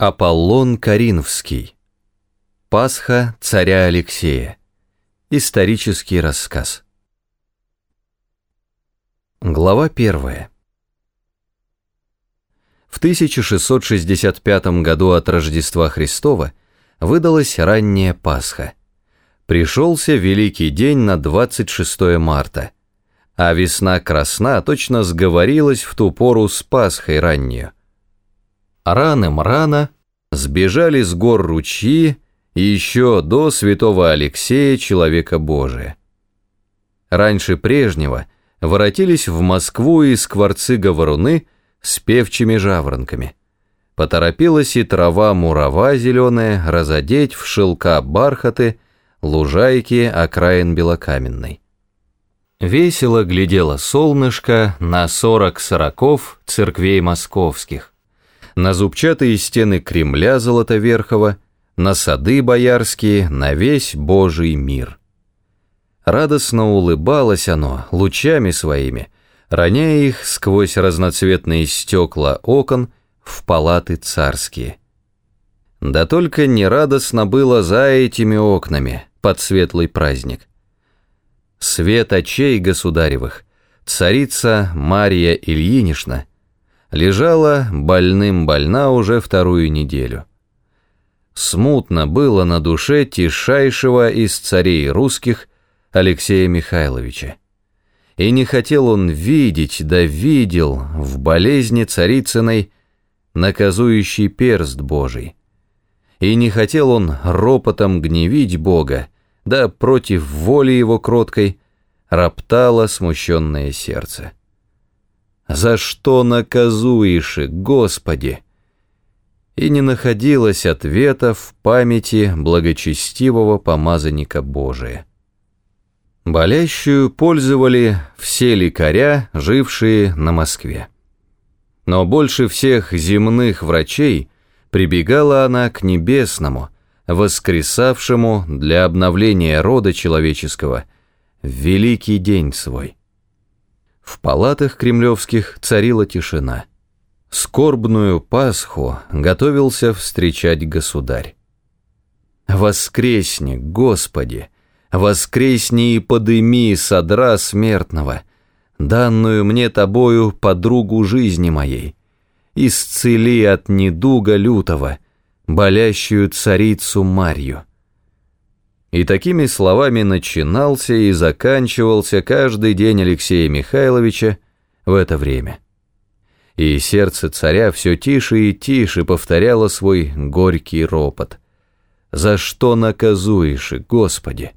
Аполлон Каринфский. Пасха царя Алексея. Исторический рассказ. Глава первая. В 1665 году от Рождества Христова выдалась ранняя Пасха. Пришелся великий день на 26 марта, а весна красна точно сговорилась в ту пору с Пасхой раннюю. Раным рано сбежали с гор ручьи еще до святого Алексея, человека Божия. Раньше прежнего воротились в Москву из скворцы-говоруны с певчими жаворонками. Поторопилась и трава мурава зеленая разодеть в шелка бархаты, лужайки окраин белокаменной. Весело глядело солнышко на сорок сороков церквей московских на зубчатые стены Кремля Золотоверхова, на сады боярские, на весь Божий мир. Радостно улыбалось оно лучами своими, роняя их сквозь разноцветные стекла окон в палаты царские. Да только нерадостно было за этими окнами под светлый праздник. Свет очей государевых, царица Мария Ильинична — лежала больным больна уже вторую неделю. Смутно было на душе тишайшего из царей русских Алексея Михайловича. И не хотел он видеть, да видел в болезни царицыной наказующий перст Божий. И не хотел он ропотом гневить Бога, да против воли его кроткой роптало смущенное сердце. За что наказуешь, Господи? И не находилось ответа в памяти благочестивого помазанника Божия. Болящую пользовали все лекаря, жившие на Москве. Но больше всех земных врачей прибегала она к небесному, воскресавшему для обновления рода человеческого в великий день свой. В палатах кремлевских царила тишина. Скорбную Пасху готовился встречать государь. «Воскресни, Господи! Воскресни и подыми содра смертного, данную мне тобою подругу жизни моей. Исцели от недуга лютого, болящую царицу Марью». И такими словами начинался и заканчивался каждый день Алексея Михайловича в это время. И сердце царя все тише и тише повторяло свой горький ропот. «За что наказуешь, Господи?»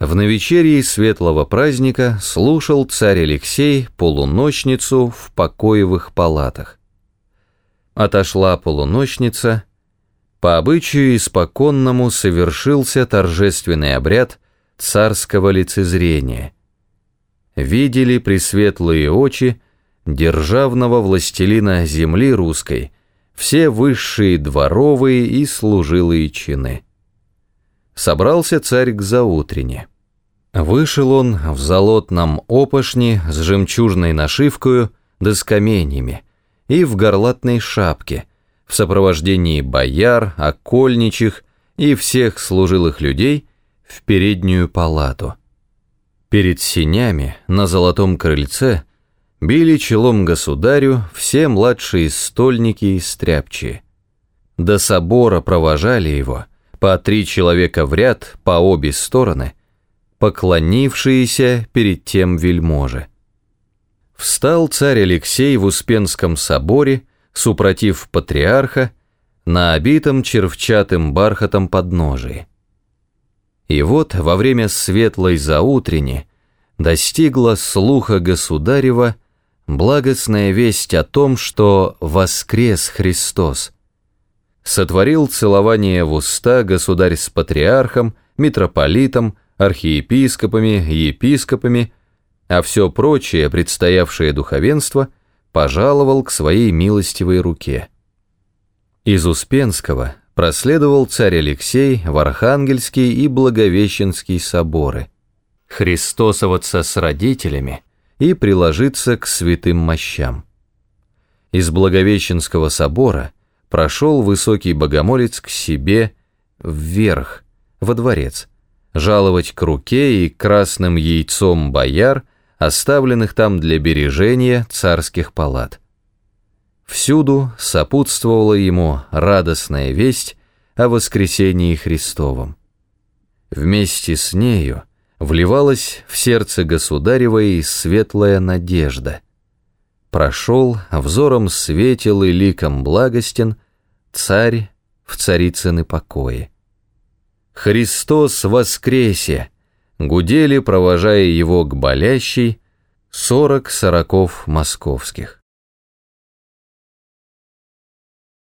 В навечерии светлого праздника слушал царь Алексей полуночницу в покоевых палатах. Отошла полуночница, по обычаю испоконному совершился торжественный обряд царского лицезрения. Видели пресветлые очи державного властелина земли русской все высшие дворовые и служилые чины. Собрался царь к заутрене. Вышел он в золотном опошне с жемчужной нашивкою да с каменьями и в горлатной шапке – в сопровождении бояр, окольничих и всех служилых людей в переднюю палату. Перед синями на золотом крыльце били челом государю все младшие стольники и стряпчие. До собора провожали его по три человека в ряд по обе стороны, поклонившиеся перед тем вельможи. Встал царь Алексей в Успенском соборе супротив патриарха, на обитом червчатым бархатом подножии. И вот во время светлой заутрени достигла слуха государева благостная весть о том, что воскрес Христос. Сотворил целование в уста государь с патриархом, митрополитом, архиепископами, епископами, а все прочее, предстоявшее духовенство – пожаловал к своей милостивой руке. Из Успенского проследовал царь Алексей в Архангельский и Благовещенский соборы, христосоваться с родителями и приложиться к святым мощам. Из Благовещенского собора прошел высокий богомолец к себе вверх, во дворец, жаловать к руке и красным яйцом бояр, оставленных там для бережения царских палат. Всюду сопутствовала ему радостная весть о воскресении Христовом. Вместе с нею вливалась в сердце государева и светлая надежда. Прошел, взором светел и ликом благостен, царь в царицыны покои. «Христос воскресе!» Гудели, провожая его к болящей, сорок сороков московских.